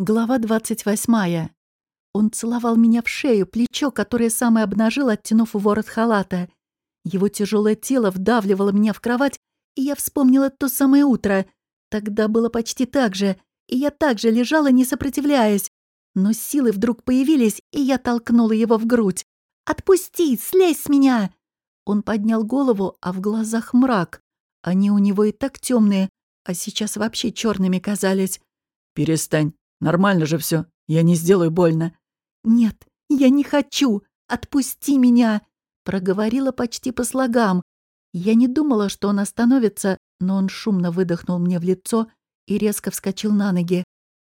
Глава 28. Он целовал меня в шею, плечо, которое сам и обнажил, оттянув ворот халата. Его тяжелое тело вдавливало меня в кровать, и я вспомнила то самое утро. Тогда было почти так же, и я также лежала, не сопротивляясь. Но силы вдруг появились, и я толкнула его в грудь. «Отпусти! Слезь с меня!» Он поднял голову, а в глазах мрак. Они у него и так темные, а сейчас вообще черными казались. «Перестань!» Нормально же все. Я не сделаю больно». «Нет, я не хочу. Отпусти меня!» Проговорила почти по слогам. Я не думала, что он остановится, но он шумно выдохнул мне в лицо и резко вскочил на ноги.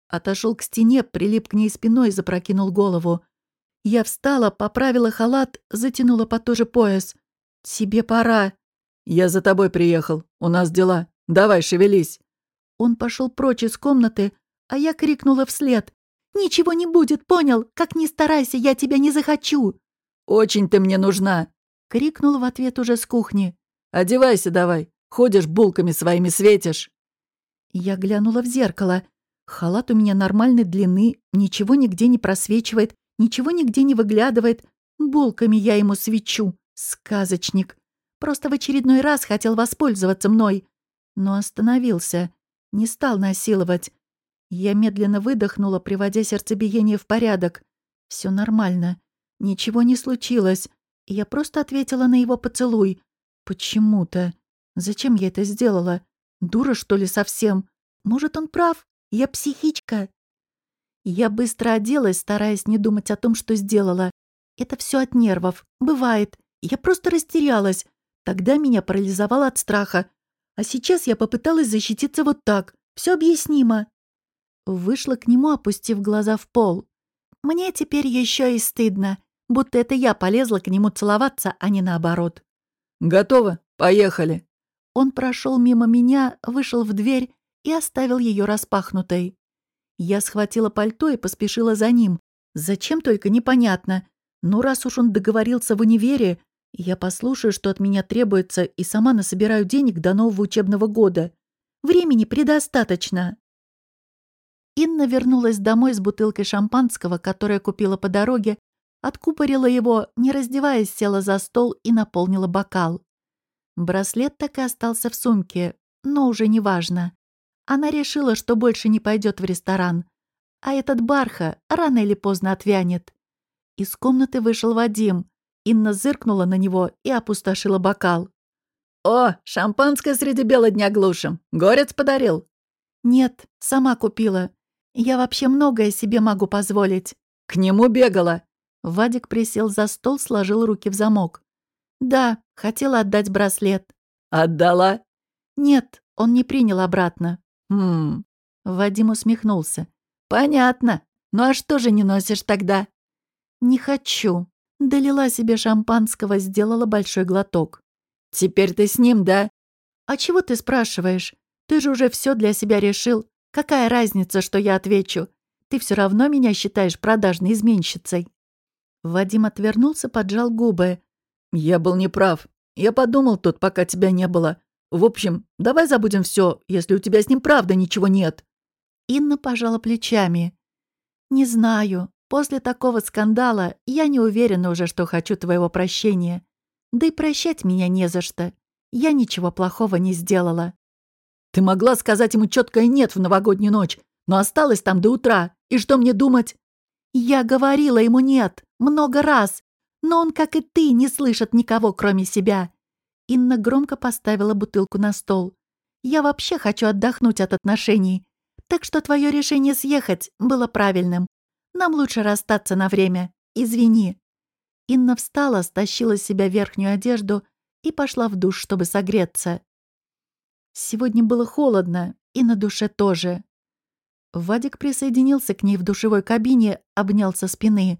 Отошел к стене, прилип к ней спиной и запрокинул голову. Я встала, поправила халат, затянула по тоже пояс. «Тебе пора». «Я за тобой приехал. У нас дела. Давай, шевелись». Он пошел прочь из комнаты, а я крикнула вслед. «Ничего не будет, понял? Как ни старайся, я тебя не захочу!» «Очень ты мне нужна!» — крикнул в ответ уже с кухни. «Одевайся давай, ходишь булками своими светишь!» Я глянула в зеркало. Халат у меня нормальной длины, ничего нигде не просвечивает, ничего нигде не выглядывает. Булками я ему свечу. Сказочник. Просто в очередной раз хотел воспользоваться мной. Но остановился. Не стал насиловать. Я медленно выдохнула, приводя сердцебиение в порядок. Все нормально. Ничего не случилось. Я просто ответила на его поцелуй. Почему-то. Зачем я это сделала? Дура, что ли, совсем? Может, он прав? Я психичка. Я быстро оделась, стараясь не думать о том, что сделала. Это все от нервов. Бывает. Я просто растерялась. Тогда меня парализовало от страха. А сейчас я попыталась защититься вот так. Все объяснимо. Вышла к нему, опустив глаза в пол. Мне теперь еще и стыдно, будто это я полезла к нему целоваться, а не наоборот. «Готово? Поехали!» Он прошел мимо меня, вышел в дверь и оставил ее распахнутой. Я схватила пальто и поспешила за ним. Зачем только непонятно. Но раз уж он договорился в универе, я послушаю, что от меня требуется, и сама насобираю денег до нового учебного года. Времени предостаточно. Инна вернулась домой с бутылкой шампанского, которую купила по дороге, откупорила его, не раздеваясь, села за стол и наполнила бокал. Браслет так и остался в сумке, но уже не важно. Она решила, что больше не пойдет в ресторан. А этот барха рано или поздно отвянет. Из комнаты вышел Вадим. Инна зыркнула на него и опустошила бокал. «О, шампанское среди бела дня глушим. Горец подарил?» «Нет, сама купила. Я вообще многое себе могу позволить». «К нему бегала». Вадик присел за стол, сложил руки в замок. «Да, хотела отдать браслет». «Отдала?» «Нет, он не принял обратно». «Хм...» Вадим усмехнулся. «Понятно. Ну а что же не носишь тогда?» «Не хочу». Долила себе шампанского, сделала большой глоток. «Теперь ты с ним, да?» «А чего ты спрашиваешь? Ты же уже все для себя решил. Какая разница, что я отвечу? Ты все равно меня считаешь продажной изменщицей». Вадим отвернулся, поджал губы. «Я был неправ. Я подумал тут, пока тебя не было. В общем, давай забудем все, если у тебя с ним правда ничего нет». Инна пожала плечами. «Не знаю. После такого скандала я не уверена уже, что хочу твоего прощения. Да и прощать меня не за что. Я ничего плохого не сделала». Ты могла сказать ему четкое «нет» в новогоднюю ночь, но осталась там до утра. И что мне думать?» «Я говорила ему «нет» много раз, но он, как и ты, не слышит никого, кроме себя». Инна громко поставила бутылку на стол. «Я вообще хочу отдохнуть от отношений. Так что твое решение съехать было правильным. Нам лучше расстаться на время. Извини». Инна встала, стащила с себя верхнюю одежду и пошла в душ, чтобы согреться. Сегодня было холодно, и на душе тоже. Вадик присоединился к ней в душевой кабине, обнял со спины.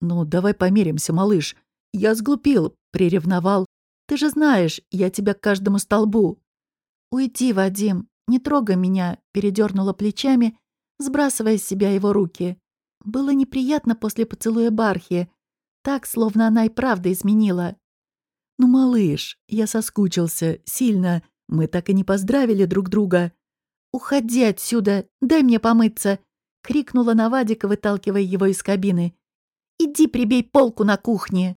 «Ну, давай помиримся, малыш. Я сглупил, приревновал. Ты же знаешь, я тебя к каждому столбу». «Уйди, Вадим, не трогай меня», — передернула плечами, сбрасывая с себя его руки. Было неприятно после поцелуя Бархи. Так, словно она и правда изменила. «Ну, малыш, я соскучился, сильно. Мы так и не поздравили друг друга. «Уходи отсюда, дай мне помыться. крикнула на Вадика, выталкивая его из кабины. «Иди прибей полку на кухне!»